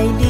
I.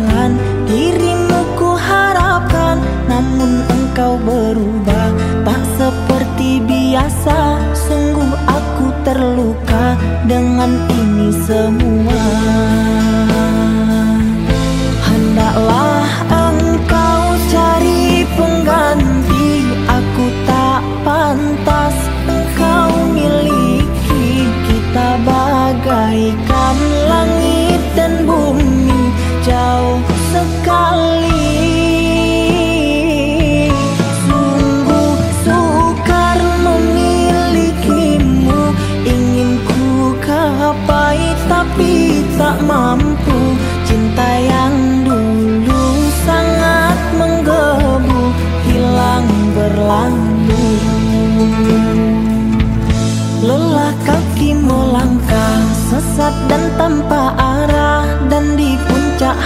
Engkau berubah. Tak seperti biasa Sungguh aku terluka Dengan ini semua. Hendaklah engkau cari pengganti. Aku tak pantas engkau miliki. Kita bagaikan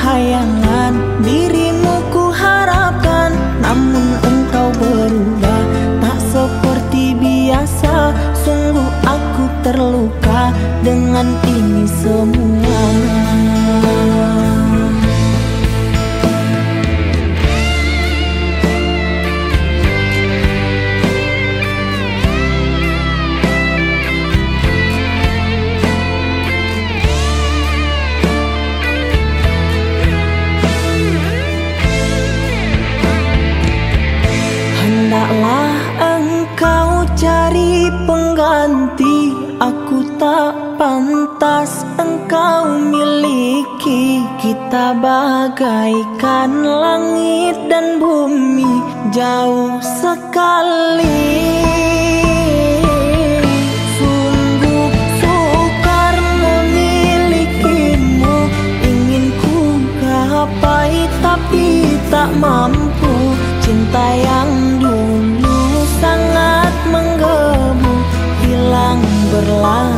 hayangan Dirimu ku harapkan Namun engkau berubah. Tak seperti biasa Sungguh aku terluka. Dengan ini semua Kita bagaikan langit dan bumi Jauh sekali. Tak mampu. Cinta yang dulu sangat menggebu Hilang berlalu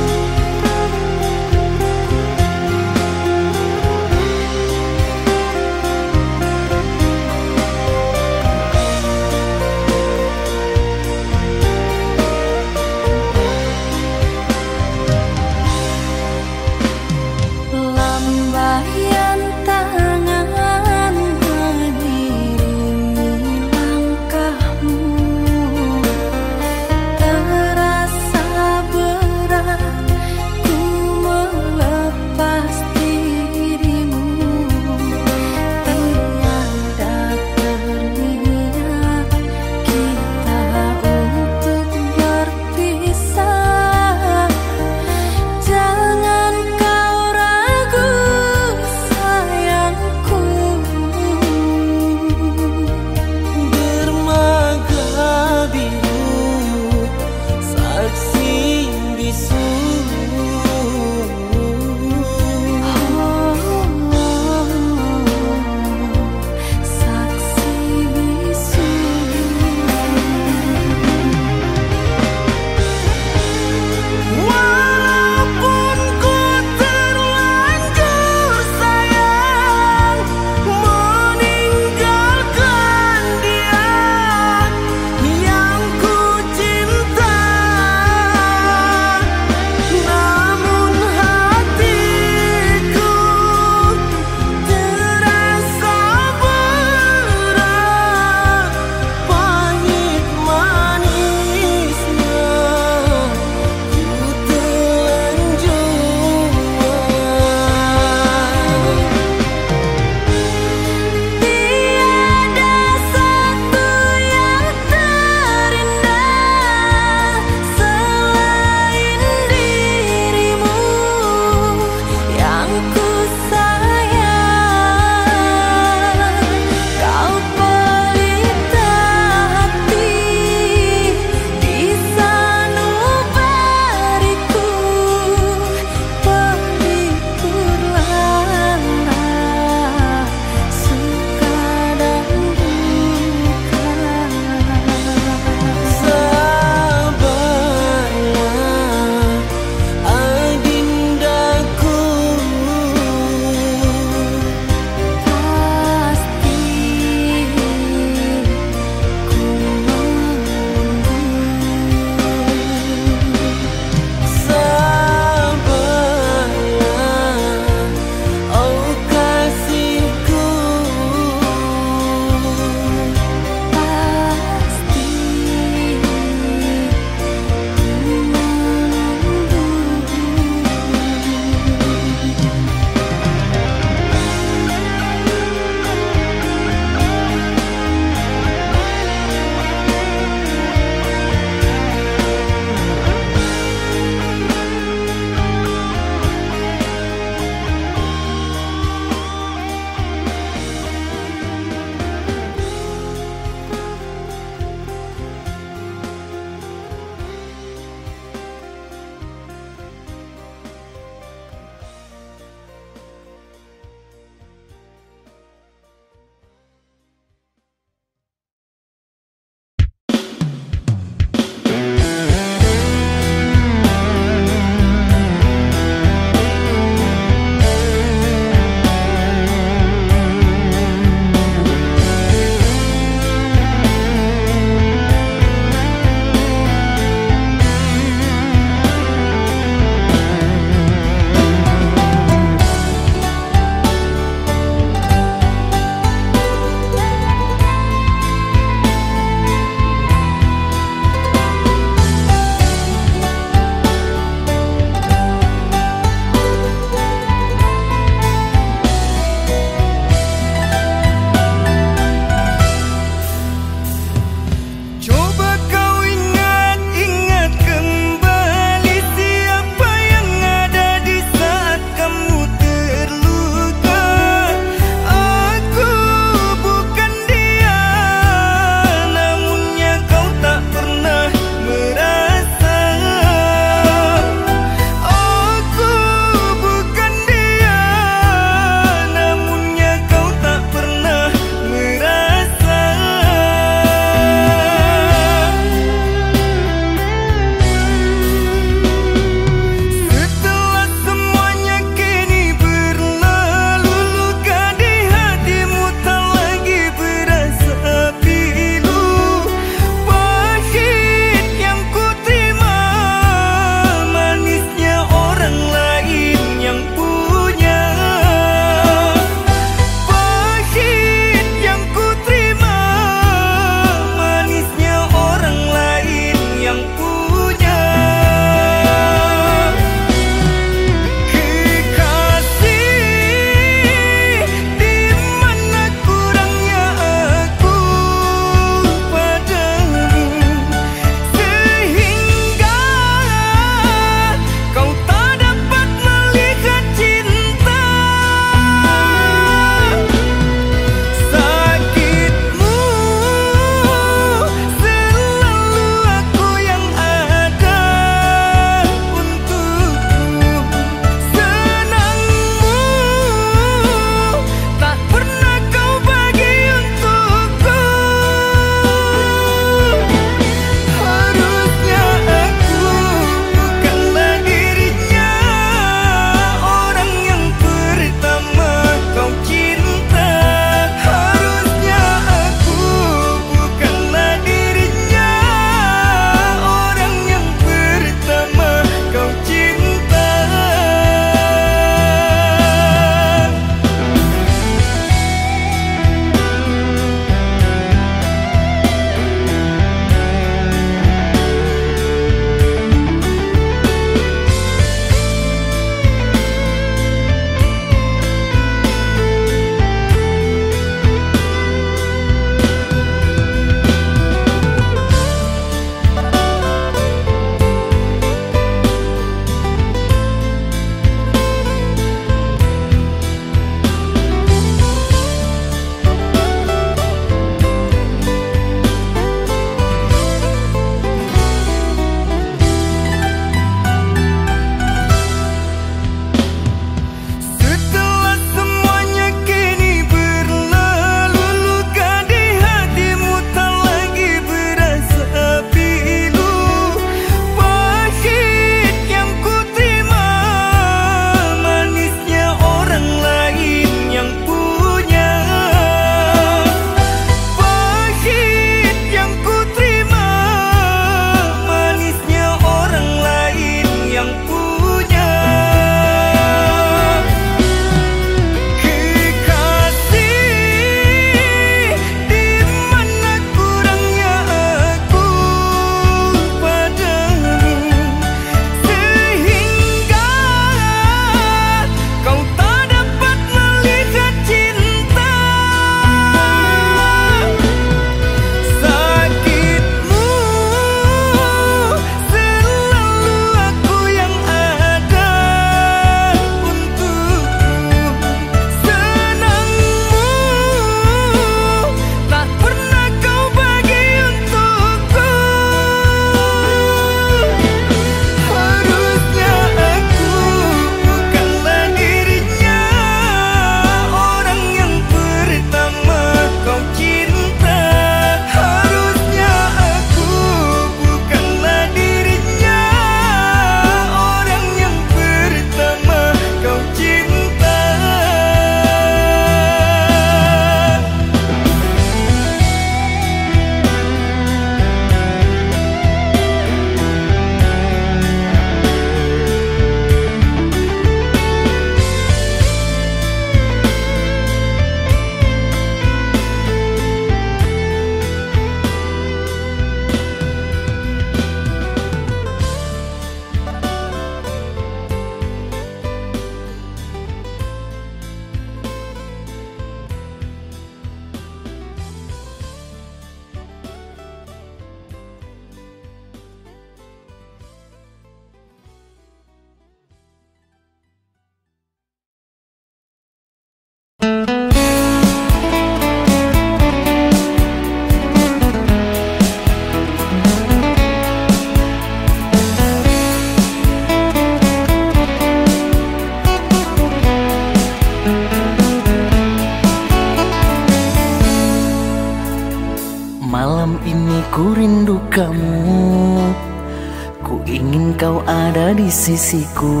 di sisiku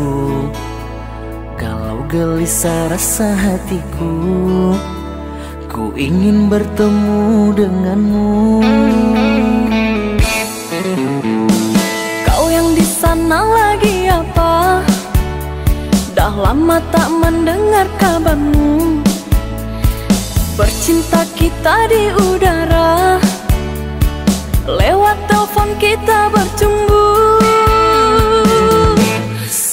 Kalau gelisah rasa hatiku Ku ingin bertemu denganmu. Kau yang di sana lagi apa? Dah lama tak mendengar kabarmu. Bercinta kita di udara. Lewat telepon kita bercumbu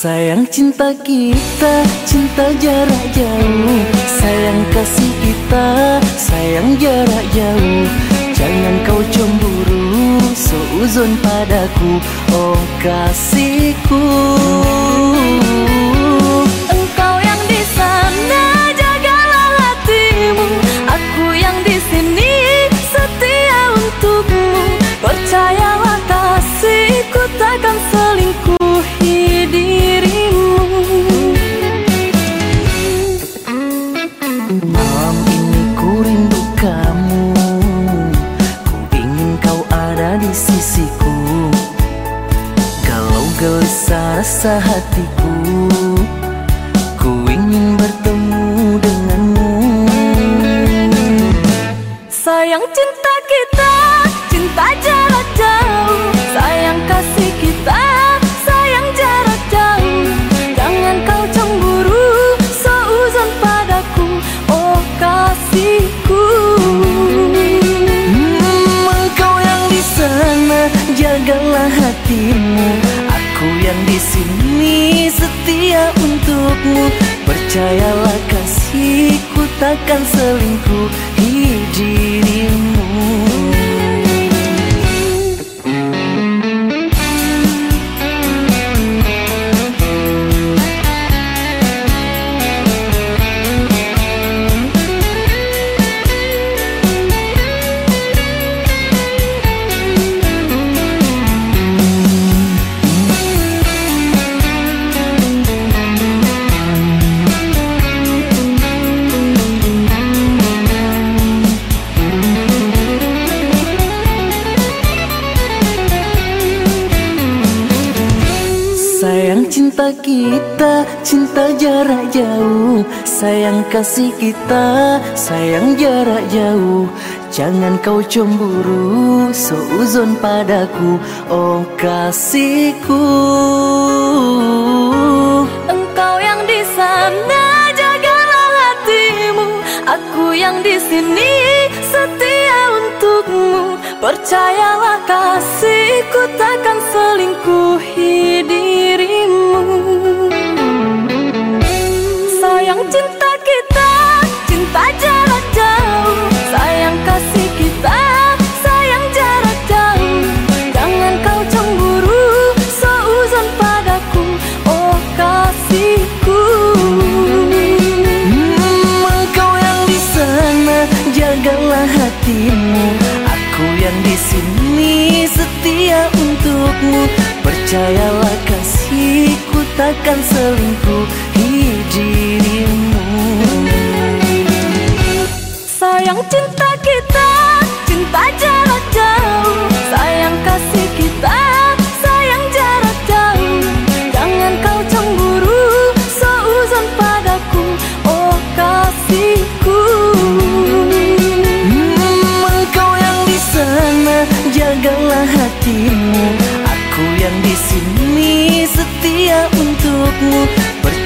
Sayang cinta kita, cinta jarak jauh. Sayang kasih kita, sayang jarak jauh. Jangan kau cemburu, seuzon padaku. Oh kasihku. Kasih kita, sayang jarak jauh. Jangan kau cemburu, seuzon padaku. Oh kasihku. Engkau yang di sana jagalah hatimu. Aku yang di sini setia untukmu. Percayalah kasihku takkan selingkuhi hatimu. Aku yang di sini setia untukmu. Percayalah kasihku takkan selingkuhi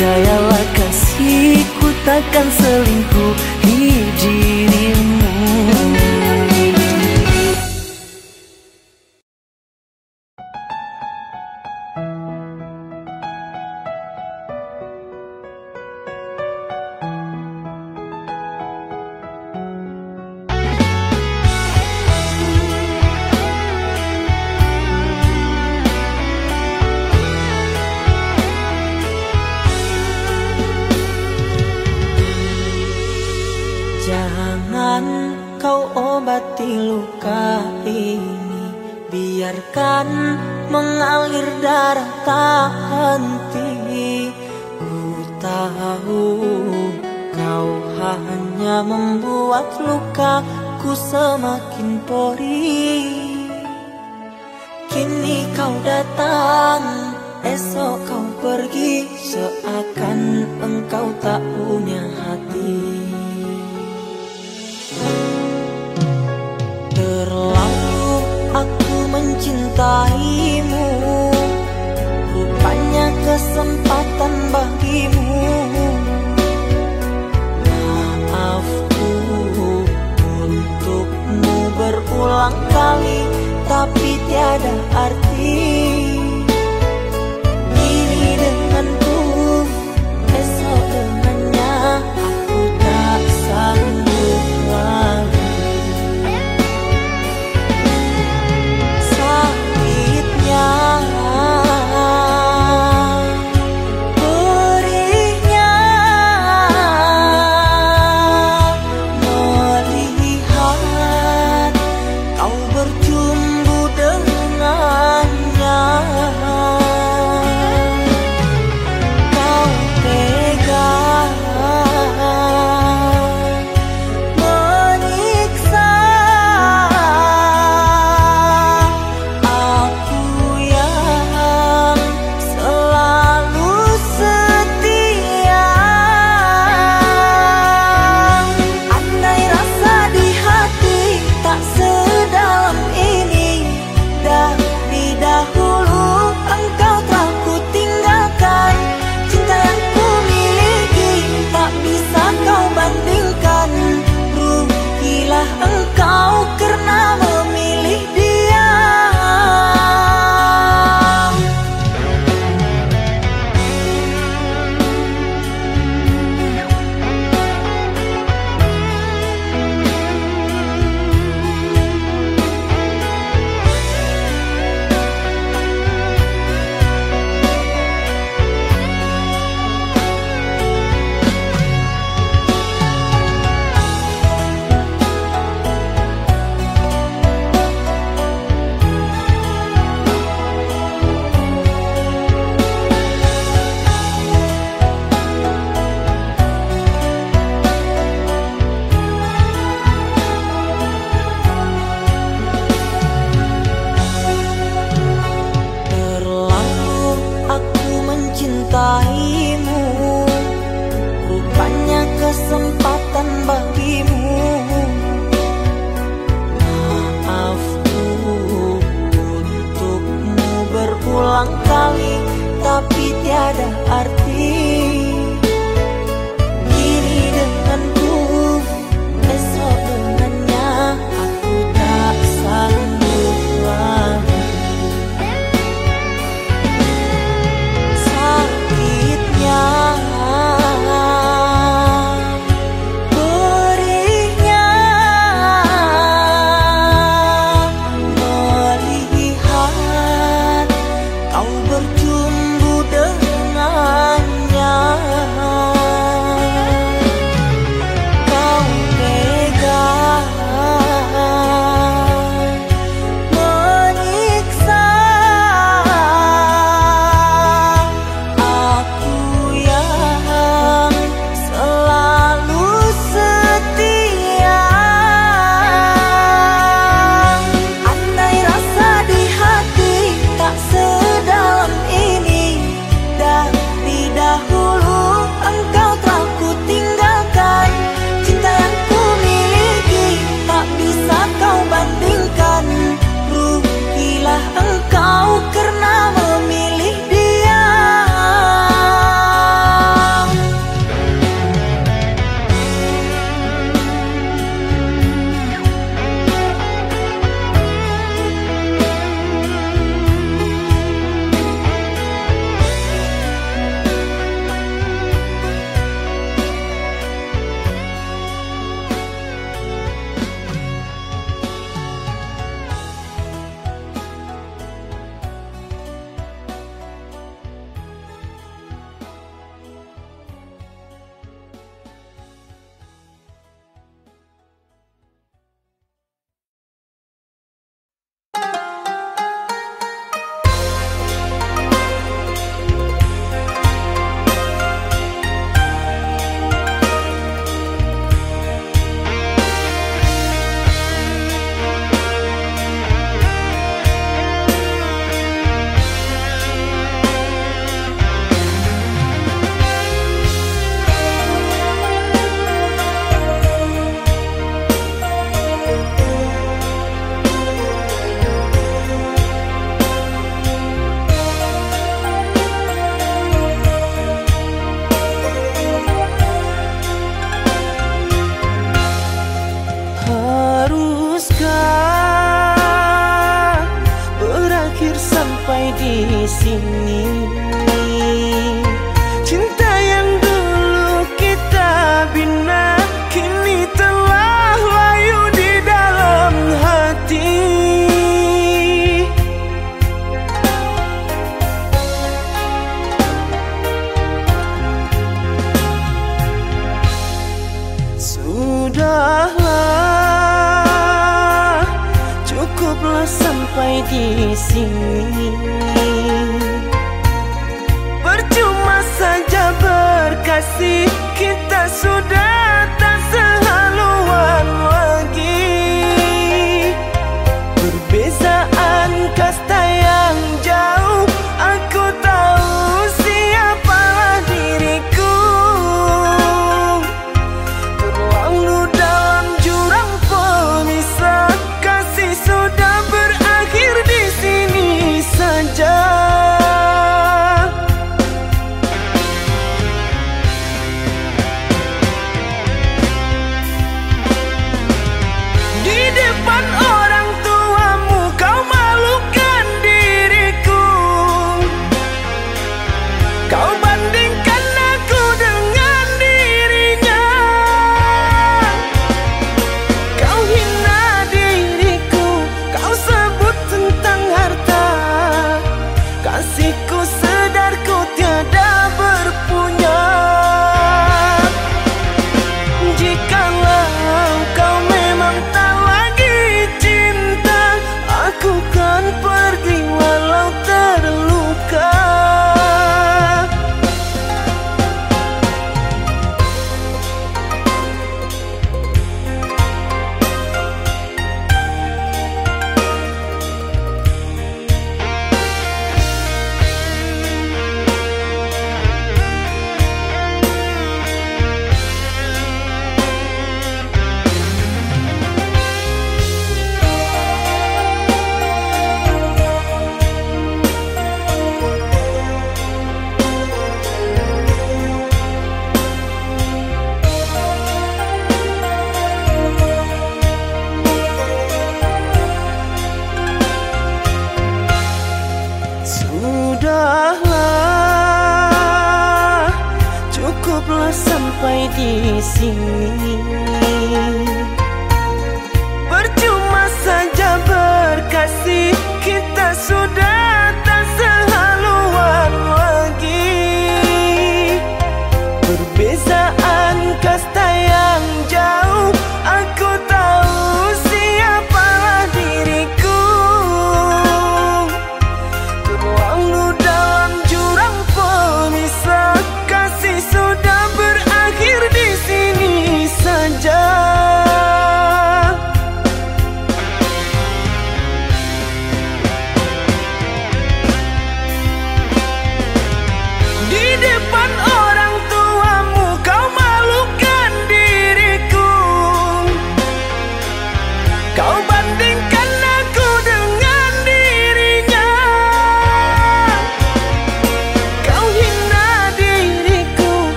Percayalah kasihku takkan selingkuhi kau obati luka ini. Biarkan mengalir darah tak henti. Ku tahu kau hanya membuat luka aku semakin pori. Kini kau datang Esok kau pergi. Seakan engkau tak punya hati Terlalu aku mencintaimu. Rupanya kesempatan bagimu. Maafku untukmu berulang kali Tapi tiada arti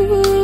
Ooh.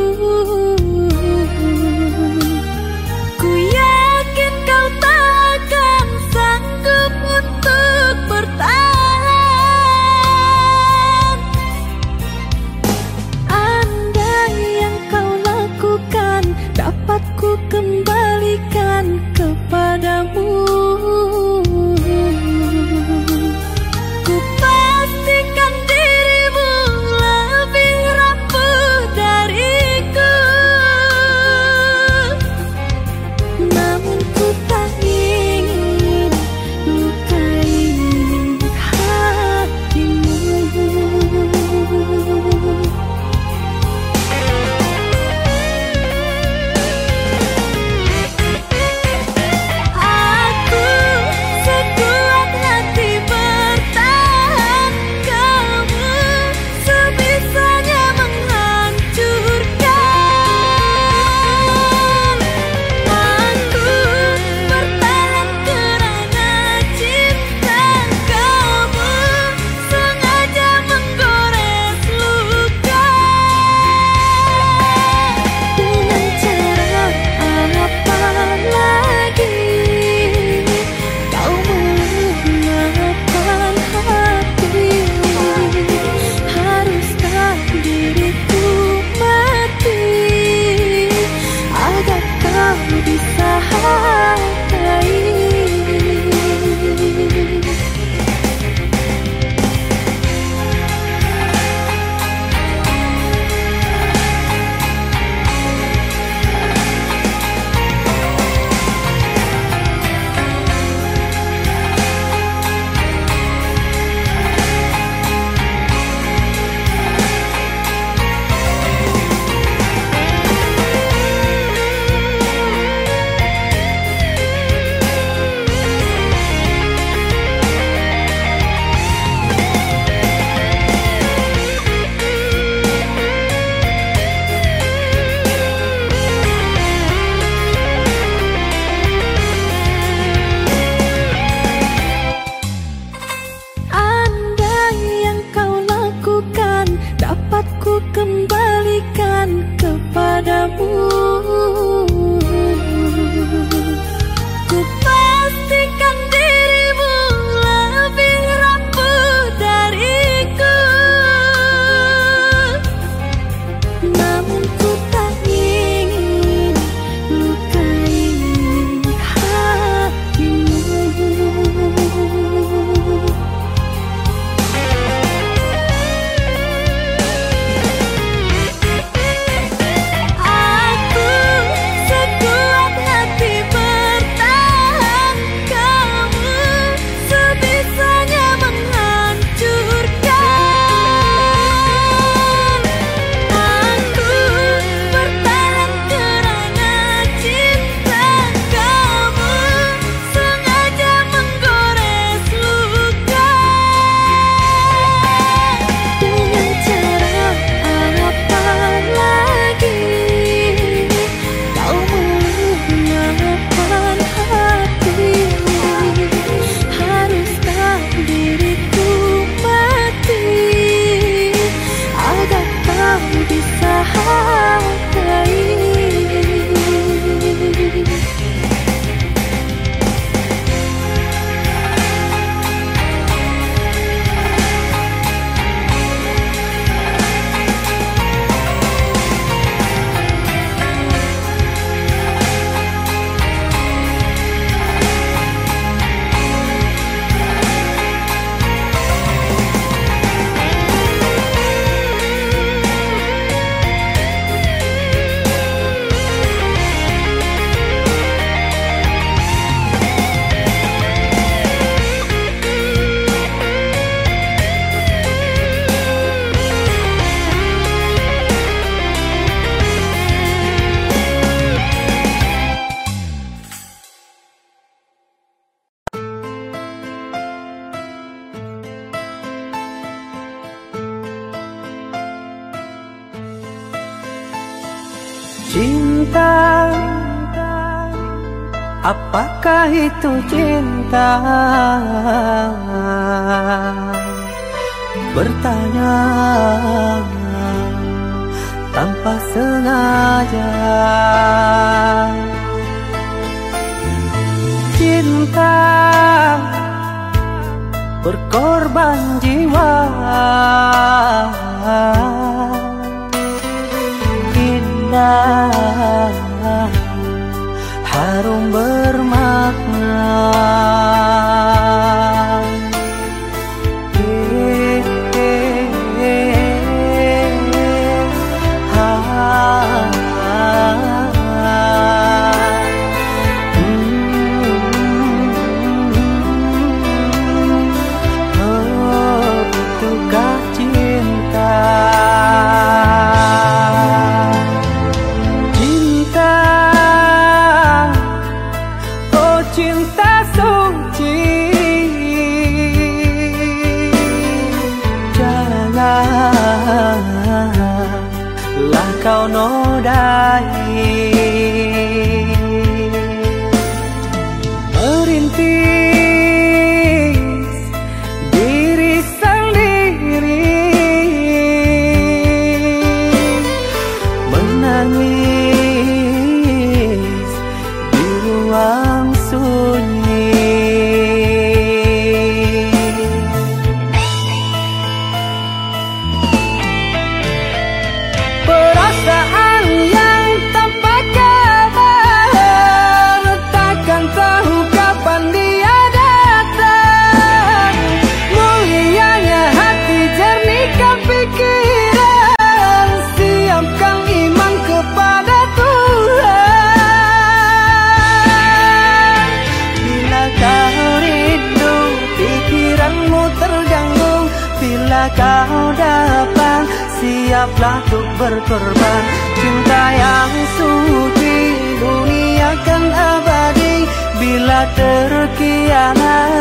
berkorban. Cinta yang suci dunia kan abadi. Bila terkianat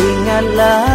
Ingatlah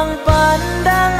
vang vãn đang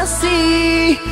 I see